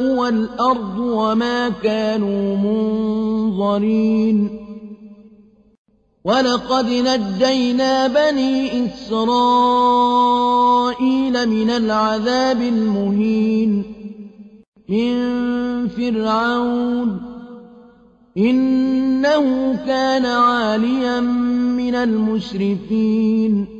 والأرض وما كانوا منظرين. ولقد نجينا بني إسرائيل من العذاب المهين. من فرعون إنه كان عاليا من المسرفين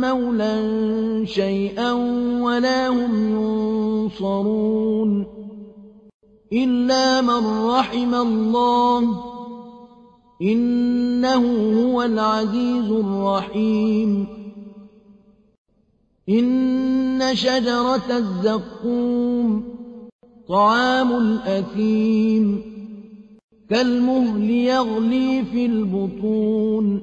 مولا شيئا ولا هم ينصرون إلا من رحم الله إنه هو العزيز الرحيم إن شجرة الزقوم طعام الأثيم كالمهل يغلي في البطون